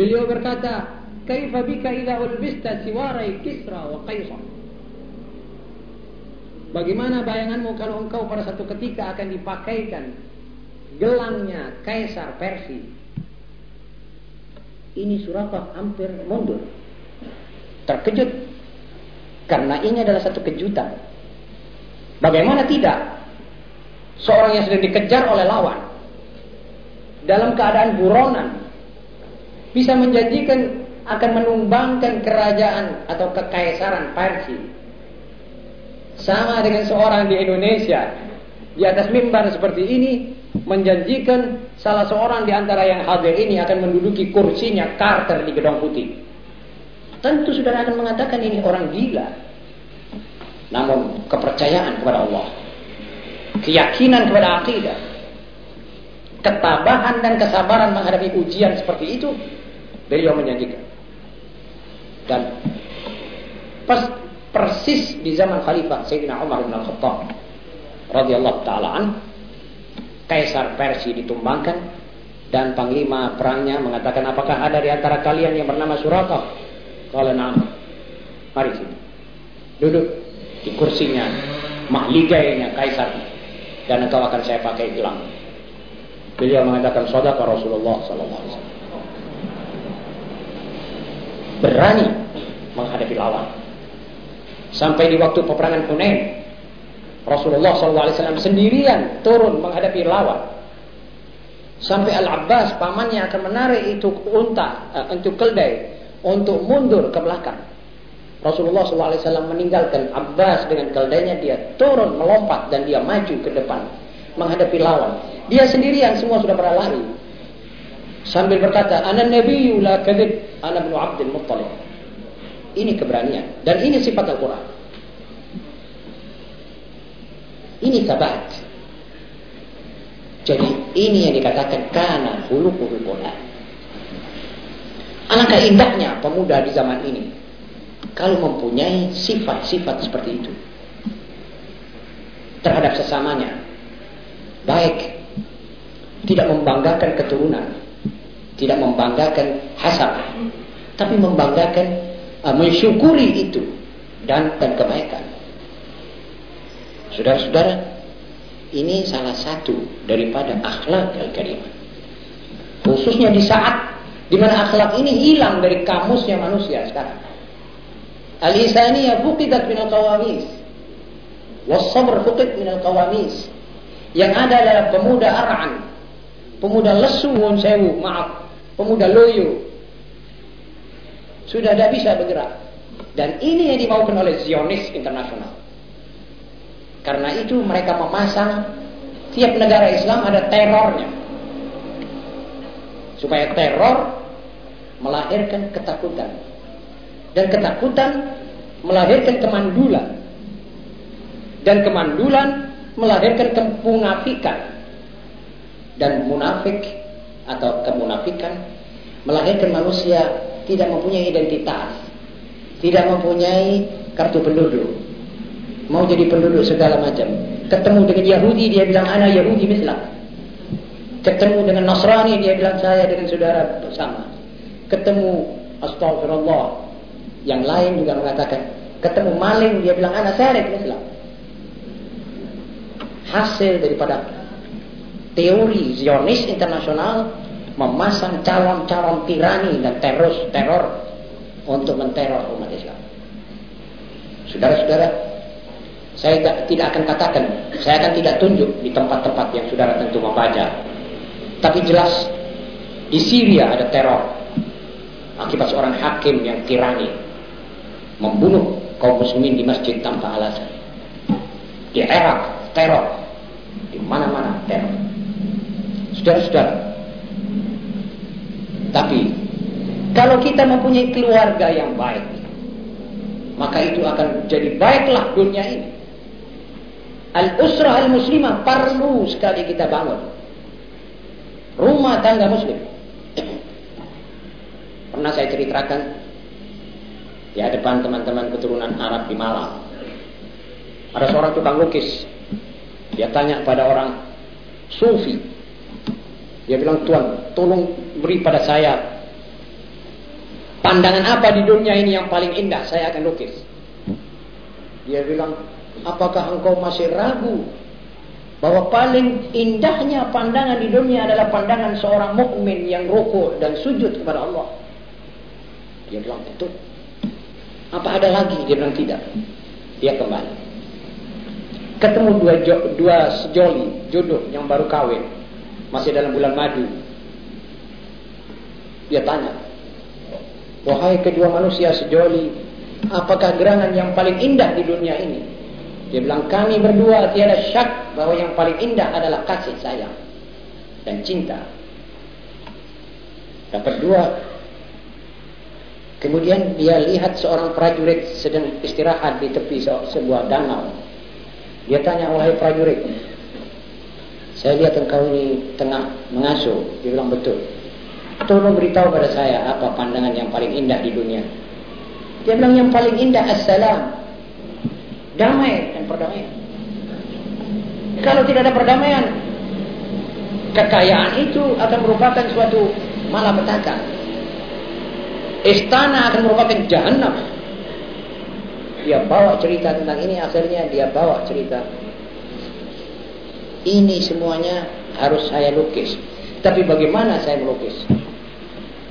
Beliau berkata, Kaifa bika idha ulbista siwarai kisra wa qaisar. Bagaimana bayanganmu kalau engkau pada satu ketika akan dipakaikan gelangnya kaisar Persia? Ini Surafah hampir mundur. Terkejut. Karena ini adalah satu kejutan. Bagaimana tidak? Seorang yang sedang dikejar oleh lawan. Dalam keadaan buronan. Bisa menjanjikan akan menumbangkan kerajaan atau kekaisaran Persia. Sama dengan seorang di Indonesia. Di atas mimbar seperti ini. Menjanjikan salah seorang di antara yang hadir ini akan menduduki kursinya Carter di Gedung Putih. Tentu saudara akan mengatakan ini orang gila. Namun kepercayaan kepada Allah keyakinan kepada akidah, ketabahan dan kesabaran menghadapi ujian seperti itu, beliau menjanjikan. Dan pas, persis di zaman Khalifah Sayyidina Umar bin Al-Khattab radhiyallahu taala an, Kaisar Persia ditumbangkan dan panglima perangnya mengatakan apakah ada di antara kalian yang bernama Suraka? Kalau nama, mari sini. Duduk di kursinya, mahligainya Kaisar dan engkau akan saya pakai gelang. Beliau mengatakan sodaka Rasulullah Wasallam. Berani menghadapi lawan. Sampai di waktu peperangan Hunain, Rasulullah Wasallam sendirian turun menghadapi lawan. Sampai Al Abbas pamannya akan menarik itu unta uh, untuk keldai untuk mundur ke belakang. Rasulullah SAW meninggalkan Abbas dengan keldainya dia turun melompat dan dia maju ke depan menghadapi lawan. Dia sendirian semua sudah pada lari. Sambil berkata, "Ana nabiyyu la kadzib, ana ibnu Abdul Muttalib." Ini keberanian dan ini sifat Al-Qur'an. Ini tabat. Jadi ini yang dikatakan kana khuluquhul Qur'an. Alangkah indahnya pemuda di zaman ini kalau mempunyai sifat-sifat seperti itu terhadap sesamanya baik tidak membanggakan keturunan tidak membanggakan hasab tapi membanggakan uh, mensyukuri itu dan dan kebaikan saudara-saudara ini salah satu daripada akhlak al-karimah khususnya di saat di mana akhlak ini hilang dari kamusnya manusia sekarang Al-Isaniyah fuqidat minal qawamis. Was-sabr fuqid minal qawamis. Yang ada adalah pemuda ar'an. Pemuda lesu won sewu, maaf. Pemuda loyo. Sudah tidak bisa bergerak. Dan ini yang dimaukan oleh Zionis internasional. Karena itu mereka memasang tiap negara Islam ada terornya. Supaya teror melahirkan ketakutan dan ketakutan melahirkan kemandulan. Dan kemandulan melahirkan kemunafikan. Dan munafik atau kemunafikan melahirkan manusia tidak mempunyai identitas, tidak mempunyai kartu penduduk, mau jadi penduduk segala macam. Ketemu dengan Yahudi dia bilang anak Yahudi mislah. Ketemu dengan Nasrani dia bilang saya dengan saudara bersama. Ketemu astagfirullah yang lain juga mengatakan ketemu maling dia bilang anak saya mislah. Hasil daripada teori Zionis internasional memasang calon-calon tirani dan terus teror untuk menteror umat Islam. Saudara-saudara, saya tidak akan katakan, saya akan tidak tunjuk di tempat-tempat yang saudara tentu membaca. Tapi jelas di Syria ada teror akibat seorang hakim yang tirani membunuh kaum muslimin di masjid tanpa alasan. Di Irak teror, di mana-mana teror. Saudara-saudara, tapi kalau kita mempunyai keluarga yang baik, maka itu akan jadi baiklah dunia ini. Al-usrah al-muslimah perlu sekali kita bangun. Rumah tangga muslim. Pernah saya ceritakan di depan teman-teman keturunan Arab di Malang. Ada seorang tukang lukis. Dia tanya pada orang sufi. Dia bilang, Tuan, tolong beri pada saya Pandangan apa di dunia ini yang paling indah? Saya akan lukis. Dia bilang, apakah engkau masih ragu bahwa paling indahnya pandangan di dunia adalah pandangan seorang mukmin yang rukuk dan sujud kepada Allah? Dia bilang, betul. Apa ada lagi? Dia bilang, tidak. Dia kembali. Ketemu dua, dua sejoli, jodoh yang baru kawin. Masih dalam bulan madu. Dia tanya, Wahai kedua manusia sejoli, apakah gerangan yang paling indah di dunia ini? Dia bilang, kami berdua tiada syak bahwa yang paling indah adalah kasih sayang dan cinta. Dan berdua, kemudian dia lihat seorang prajurit sedang istirahat di tepi sebuah danau. Dia tanya, wahai prajurit, saya lihat engkau ini tengah mengasuh. Dia bilang, betul. Tolong beritahu pada saya apa pandangan yang paling indah di dunia. Dia bilang yang paling indah assalam. Damai dan perdamaian. Kalau tidak ada perdamaian, kekayaan itu akan merupakan suatu malapetaka. Istana akan merupakan jahanam. Dia bawa cerita tentang ini, akhirnya dia bawa cerita. Ini semuanya harus saya lukis. Tapi bagaimana saya melukis?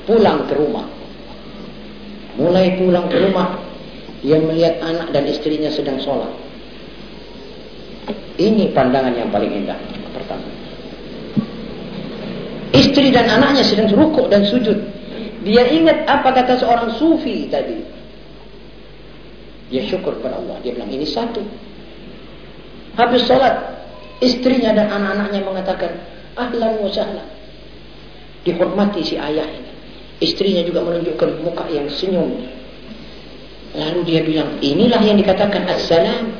pulang ke rumah. Mulai pulang ke rumah, dia melihat anak dan istrinya sedang sholat. Ini pandangan yang paling indah. Pertama. Istri dan anaknya sedang rukuk dan sujud. Dia ingat apa kata seorang sufi tadi. Dia syukur kepada Allah. Dia bilang ini satu. Habis sholat, istrinya dan anak-anaknya mengatakan, ahlan wa sahlan. Dihormati si ayah ini. Istrinya juga menunjukkan muka yang senyum. Lalu dia bilang, inilah yang dikatakan assalam.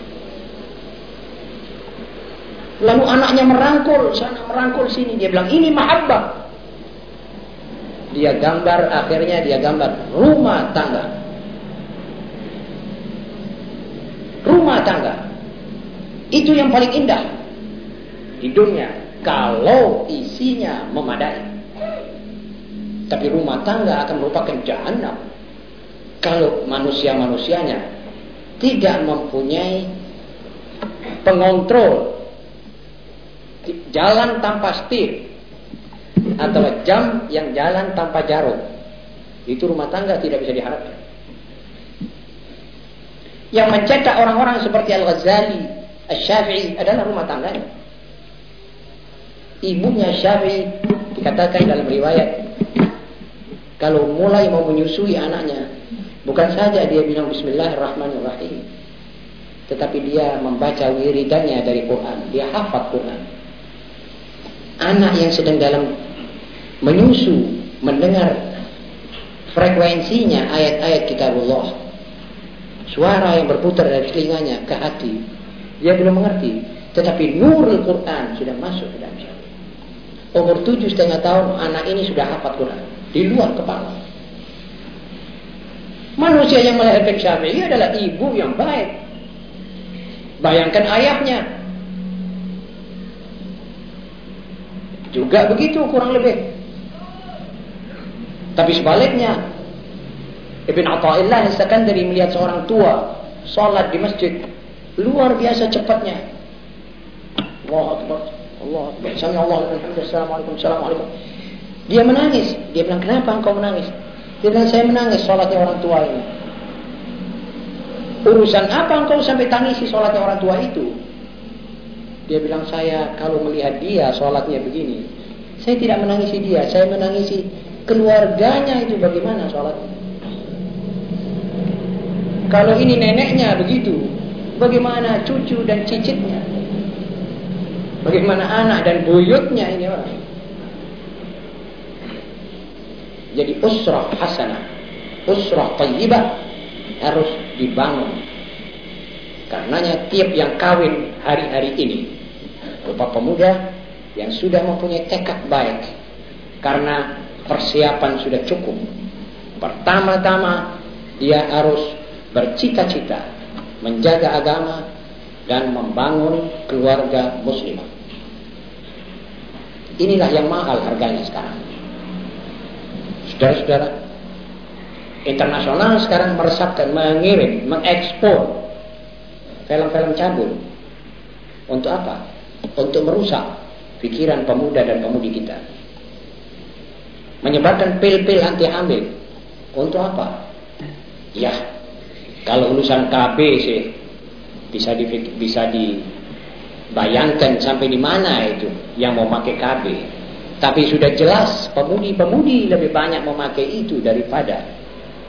Lalu anaknya merangkul sana, merangkul sini. Dia bilang, ini mahabbah. Dia gambar, akhirnya dia gambar rumah tangga. Rumah tangga. Itu yang paling indah di dunia. Kalau isinya memadai. Tapi rumah tangga akan merupakan jahanam. Kalau manusia-manusianya tidak mempunyai pengontrol jalan tanpa setir atau jam yang jalan tanpa jarum itu rumah tangga tidak bisa diharapkan yang mencetak orang-orang seperti Al-Ghazali Al-Syafi'i adalah rumah tangganya ibunya Syafi'i dikatakan dalam riwayat kalau mulai mau menyusui anaknya, bukan saja dia bilang Bismillahirrahmanirrahim, tetapi dia membaca wiridannya dari Quran, dia hafal Quran. Anak yang sedang dalam menyusu, mendengar frekuensinya ayat-ayat kitabullah, suara yang berputar dari telinganya ke hati, Dia belum mengerti. Tetapi nurul Quran sudah masuk ke dalam syarif. Umur tujuh setengah tahun anak ini sudah hafal Quran. Di luar kepala. Manusia yang melahirkan Syafi'i adalah ibu yang baik. Bayangkan ayahnya. Juga begitu kurang lebih. Tapi sebaliknya, Ibn Atta'illah Sekandari melihat seorang tua sholat di masjid. Luar biasa cepatnya. Allah Akbar. Allah. Sami Allah. Assalamualaikum. Assalamualaikum. Dia menangis. Dia bilang, kenapa engkau menangis? Dia bilang, saya menangis sholatnya orang tua ini. Urusan apa engkau sampai tangisi sholatnya orang tua itu? Dia bilang, saya kalau melihat dia sholatnya begini, saya tidak menangisi dia, saya menangisi keluarganya itu bagaimana sholatnya. Kalau ini neneknya begitu, bagaimana cucu dan cicitnya? Bagaimana anak dan buyutnya ini orang? Jadi usrah hasanah, usrah tayyibah harus dibangun. Karenanya tiap yang kawin hari-hari ini, berupa pemuda yang sudah mempunyai tekad baik, karena persiapan sudah cukup. Pertama-tama dia harus bercita-cita menjaga agama dan membangun keluarga muslimah. Inilah yang mahal harganya sekarang. Saudara-saudara, internasional sekarang meresapkan, mengirim, mengekspor film-film cabul. Untuk apa? Untuk merusak pikiran pemuda dan pemudi kita menyebarkan pil-pil anti hamil. Untuk apa? Ya, kalau urusan KB sih bisa di, bisa dibayangkan sampai di mana itu yang mau pakai KB. Tapi sudah jelas pemudi-pemudi lebih banyak memakai itu daripada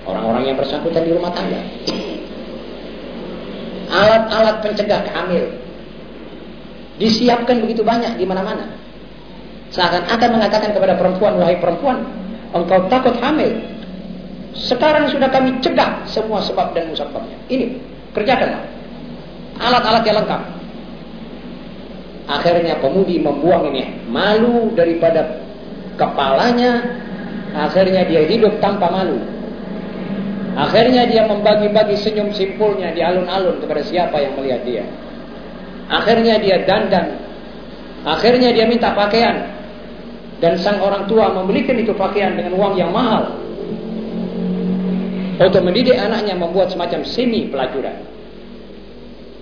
orang-orang yang bersangkutan di rumah tangga. Alat-alat pencegah hamil disiapkan begitu banyak di mana-mana. Seakan-akan mengatakan kepada perempuan, wahai perempuan, engkau takut hamil. Sekarang sudah kami cegah semua sebab dan musababnya. Ini, kerjakanlah. Alat-alat yang lengkap. Akhirnya pemudi membuang ini malu daripada kepalanya. Akhirnya dia hidup tanpa malu. Akhirnya dia membagi-bagi senyum simpulnya di alun-alun kepada siapa yang melihat dia. Akhirnya dia dandan. Akhirnya dia minta pakaian dan sang orang tua membelikan itu pakaian dengan uang yang mahal untuk mendidik anaknya membuat semacam semi pelacuran.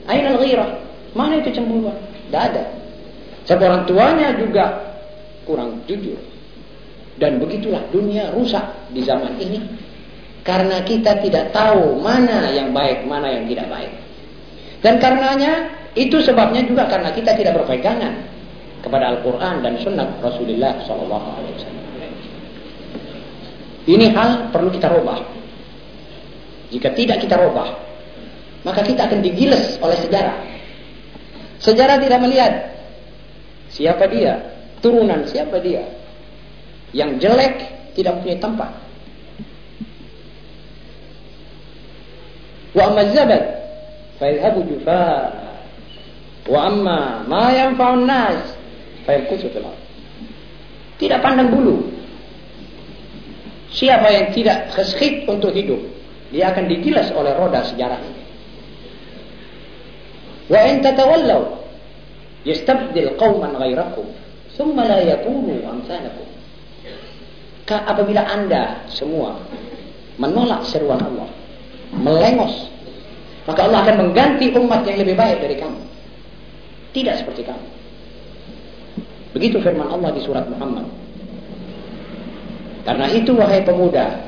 Ainal ghirah? Mana itu cemburuan? Tidak ada. Sebab orang tuanya juga kurang jujur. Dan begitulah dunia rusak di zaman ini. Karena kita tidak tahu mana yang baik, mana yang tidak baik. Dan karenanya itu sebabnya juga karena kita tidak berpegangan kepada Al-Quran dan Sunnah Rasulullah Wasallam. Ini hal perlu kita rubah. Jika tidak kita rubah, maka kita akan digiles oleh sejarah. Sejarah tidak melihat siapa dia, turunan siapa dia. Yang jelek tidak punya tempat. Wa amma zabad fa yadhhabu Wa amma ma yanfa'un nas fayamkusu Tidak pandang bulu. Siapa yang tidak khashid untuk hidup, dia akan digilas oleh roda sejarah ini. Wa in tatawallaw yastabdil qauman ghairakum thumma la yakunu amsalakum. Apabila Anda semua menolak seruan Allah, melengos, maka Allah akan mengganti umat yang lebih baik dari kamu. Tidak seperti kamu. Begitu firman Allah di surat Muhammad. Karena itu wahai pemuda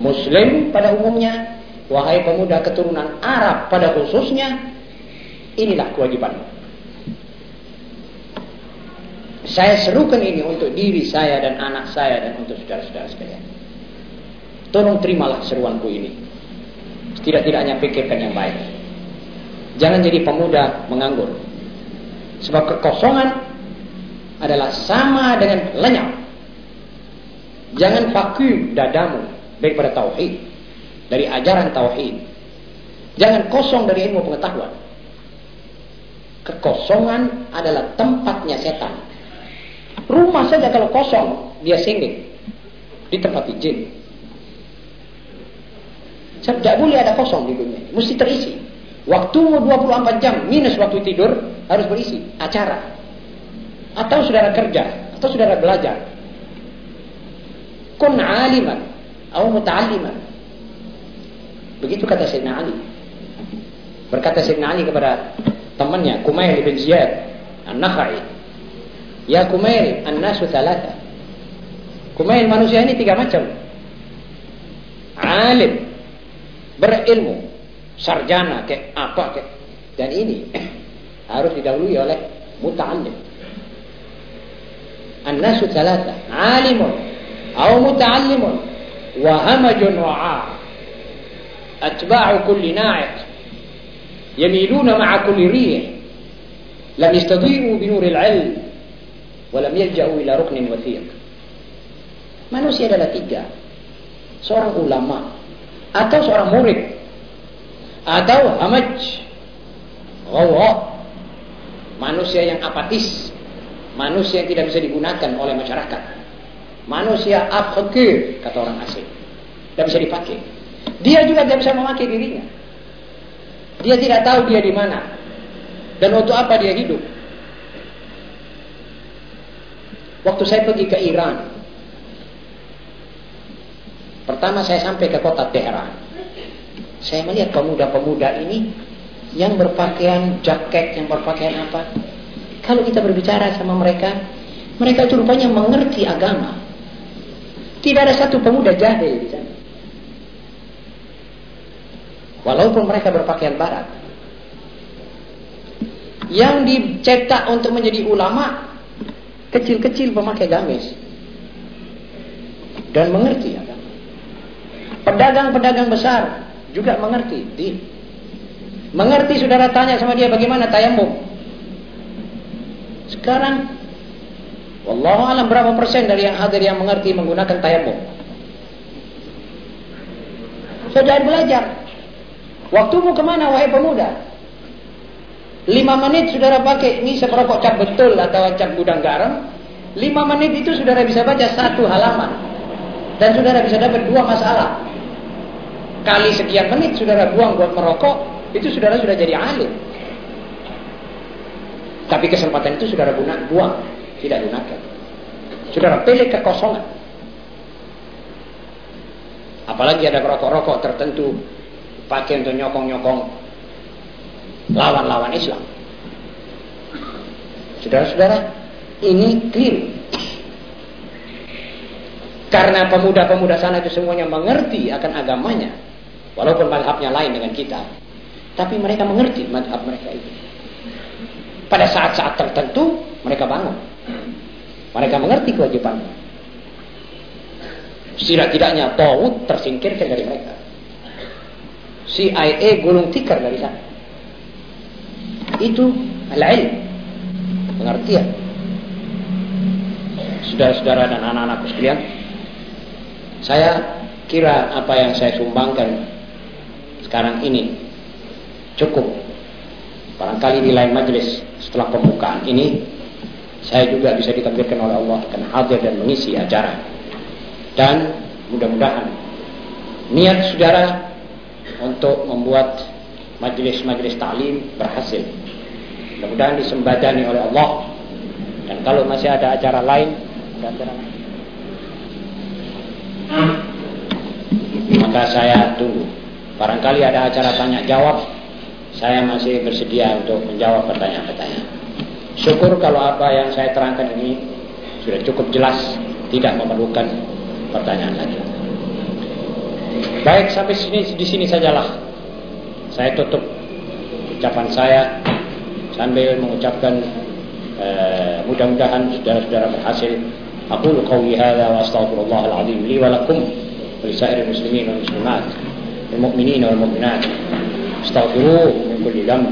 Muslim pada umumnya, wahai pemuda keturunan Arab pada khususnya, inilah kewajiban. Saya serukan ini untuk diri saya dan anak saya dan untuk saudara-saudara sekalian. Tolong terimalah seruanku ini. Setidak-tidaknya pikirkan yang baik. Jangan jadi pemuda menganggur. Sebab kekosongan adalah sama dengan lenyap. Jangan vakum dadamu daripada tauhid, dari ajaran tauhid. Jangan kosong dari ilmu pengetahuan. Kekosongan adalah tempatnya setan. Rumah saja kalau kosong, dia singgih di tempat jin. Tidak boleh ada kosong di dunia. Mesti terisi. Waktu 24 jam minus waktu tidur harus berisi acara. Atau saudara kerja, atau saudara belajar. Kun aliman atau muta'alliman. Begitu kata Sayyidina Ali. Berkata Sayyidina Ali kepada temannya Kumail bin Ziyad An-Nakhai. Ya Kumail, an-nasu thalatha. Kumail manusia ini tiga macam. Alim, berilmu, sarjana kayak apa kayak dan ini <clears throat> harus didahului oleh muta'allim. An-nasu thalatha, alimun atau muta'allimun wa hamajun ra'a. Atba'u kulli na'iq يميلون مع كل ريح لم يستضيئوا بنور العلم ولم يلجأوا إلى ركن وثيق manusia adalah tiga seorang ulama atau seorang murid atau hamaj ghawa manusia yang apatis manusia yang tidak bisa digunakan oleh masyarakat manusia abkhir kata orang asing tidak bisa dipakai dia juga tidak bisa memakai dirinya dia tidak tahu dia di mana. Dan untuk apa dia hidup. Waktu saya pergi ke Iran. Pertama saya sampai ke kota Teheran. Saya melihat pemuda-pemuda ini yang berpakaian jaket, yang berpakaian apa. Kalau kita berbicara sama mereka, mereka itu rupanya mengerti agama. Tidak ada satu pemuda jahil di sana. Walaupun mereka berpakaian barat. Yang dicetak untuk menjadi ulama kecil-kecil pemakai gamis dan mengerti agama. Pedagang-pedagang besar juga mengerti din. Mengerti saudara tanya sama dia bagaimana tayamum. Sekarang Wallahu alam berapa persen dari yang hadir yang mengerti menggunakan tayamum? Saudara belajar. Waktumu ke mana wahai pemuda? Lima menit saudara pakai ini seperokok cap betul atau cap gudang garam. Lima menit itu saudara bisa baca satu halaman. Dan saudara bisa dapat dua masalah. Kali sekian menit saudara buang buat merokok, itu saudara sudah jadi alim. Tapi kesempatan itu saudara guna, buang, tidak gunakan. Saudara pilih kekosongan. Apalagi ada rokok-rokok tertentu pakai untuk nyokong-nyokong lawan-lawan Islam. Saudara-saudara, ini keliru. Karena pemuda-pemuda sana itu semuanya mengerti akan agamanya. Walaupun madhabnya lain dengan kita. Tapi mereka mengerti madhab mereka itu. Pada saat-saat tertentu, mereka bangun. Mereka mengerti kewajibannya. Setidak-tidaknya Tawud tersingkirkan dari mereka. CIA gulung tikar dari sana. Itu al-ilm. Pengertian. Saudara-saudara dan anak-anakku sekalian, saya kira apa yang saya sumbangkan sekarang ini cukup. Barangkali di lain majelis setelah pembukaan ini saya juga bisa ditampilkan oleh Allah akan hadir dan mengisi acara. Dan mudah-mudahan niat saudara untuk membuat majelis-majelis taklim berhasil. Mudah-mudahan disembadani oleh Allah. Dan kalau masih ada acara lain, ada acara lain. Maka saya tunggu. Barangkali ada acara tanya jawab, saya masih bersedia untuk menjawab pertanyaan-pertanyaan. Syukur kalau apa yang saya terangkan ini sudah cukup jelas, tidak memerlukan pertanyaan lagi. Baik sampai sini di sini sajalah. Saya tutup ucapan saya sambil mengucapkan uh, mudah-mudahan saudara-saudara berhasil. Aku qauli hadza wa astaghfirullah al-azim li wa lakum wa lisairil muslimin wal muslimat wal mu'minin wal mu'minat. Astaghfiruh min kulli dhanb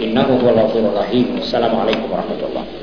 innahu huwal ghafurur rahim. Assalamualaikum warahmatullahi